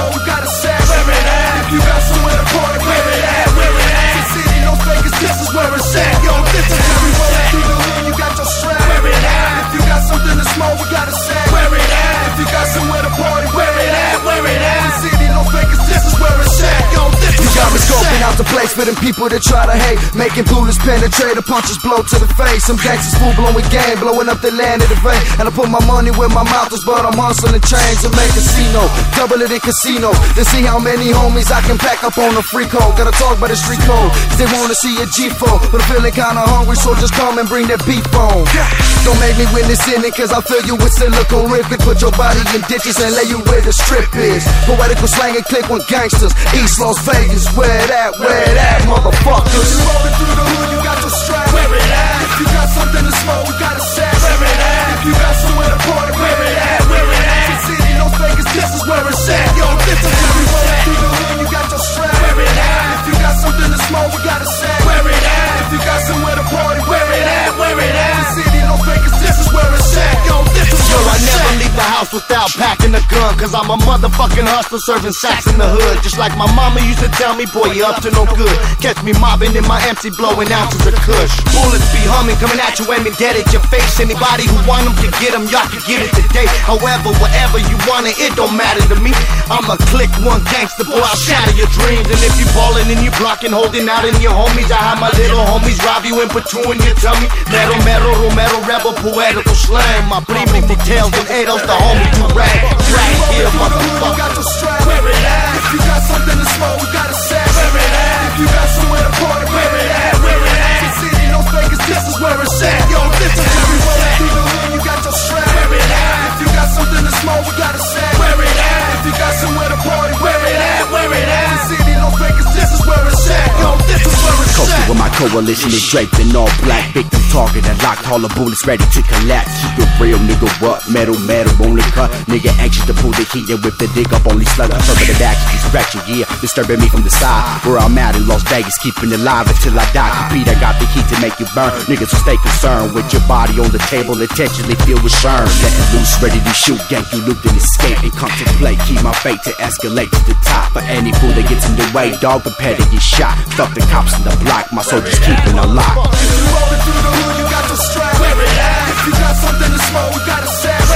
something to we got a sack. Where it at? If you got the place for them people that try to hate. Making penetrate, the punches blow to the face. Some gangsters full blowing with game, blowing up the land of the vein. And I put my money where my mouth is, but I'm hustling chains and make casino. Double it in casino. To see how many homies I can pack up on the free code. Gotta talk by the street code. 'cause They wanna see a G4. But I'm feeling kinda hungry, so just come and bring that beef on. Don't make me witness in it, cause I fill you with silicone ripping. Put your body in ditches and lay you where the strip is. Poetical slang and click with gangsters. East Las Vegas, where that, where that, motherfuckers. You rolling through the hood, you got your strap. Where it at? If you got something to smoke, we got a Cause I'm a motherfucking hustler serving sacks in the hood. Just like my mama used to tell me, boy, you up to no good. Catch me mobbing in my MC, blowing ounces of kush. Bullets be humming, coming at you, aiming dead at your face. Anybody who want them can get them, y'all can get it today. However, whatever you want it, it don't matter to me. I'm a Clika One gangster, boy, I'll shatter your dreams. And if you ballin' and you blocking, holding out in your homies, I have my little homies rob you and put two in your tummy. Metal, metal, Romero, rebel, poetical slang. My primo details and Ados, the homie do rag. Here, You motherfucker. got your strap. Where it at? If you got something to smoke, we got a sack. Where it at? With my coalition is draped in all black. Victim target and locked, all the bullets ready to collapse. Keep it real, nigga. What? Metal, metal on the cut. Nigga anxious to pull the heat and whip the dick up. Only slug affirmative action, distraction, yeah. Disturbing me from the side. Where I'm at in Las Vegas, keeping it live until I die. Compete, I got the heat to make you burn. Niggas will stay concerned with your body on the table, intentionally feel concerned. Letting loose, ready to shoot, gank you looped and escape and contemplate. Keep my fate to escalate to the top. For any fool that gets in the way, dog, prepare to get shot. Fuck the cops in the block, my soldiers keeping a lock. If you the hood, you got your strap. If you got something to smoke, we got a.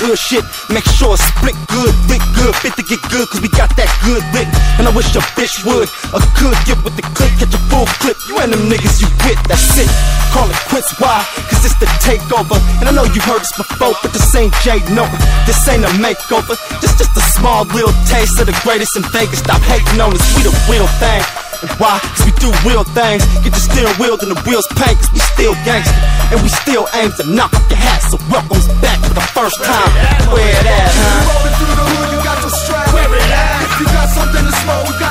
hood shit, make sure it's split good, lit good, fit to get good, cause we got that good lit. And I wish a bitch would, a good get with the click, catch a full clip. You and them niggas you with, that's it. Call it quits, why? Cause it's the takeover. And I know you heard this before, but this ain't J Nova. This ain't a makeover. This just a small little taste of the greatest in Vegas. Stop hating on us, we the real thing. Why? Cause we do real things. Get the steering wheel and the wheels paint. Cause we still gangsta, And we still aim to knock off your hat. So welcome back for the first time. Where it at, huh? Rolling through the hood, you got your strap. Where it at? If you got something to smoke, we got